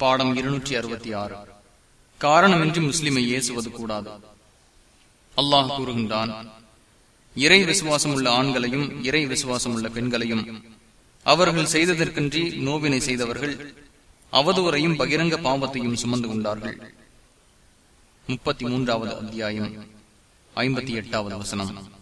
பாடம் இருநூற்றி அறுபத்தி ஆறு. காரணமின்றி முஸ்லிமை ஏசுவது கூடாது. அல்லாஹ் கூறுகின்றான் இறை விசுவாசம் உள்ள ஆண்களையும் இறை விசுவாசம் உள்ள பெண்களையும் அவர்கள் செய்ததற்கின்றி நோவினை செய்தவர்கள் அவதூறையும் பகிரங்க பாவத்தையும் சுமந்து கொண்டார்கள். முப்பத்தி மூன்றாவது அத்தியாயம் ஐம்பத்தி எட்டாவது வசனம்.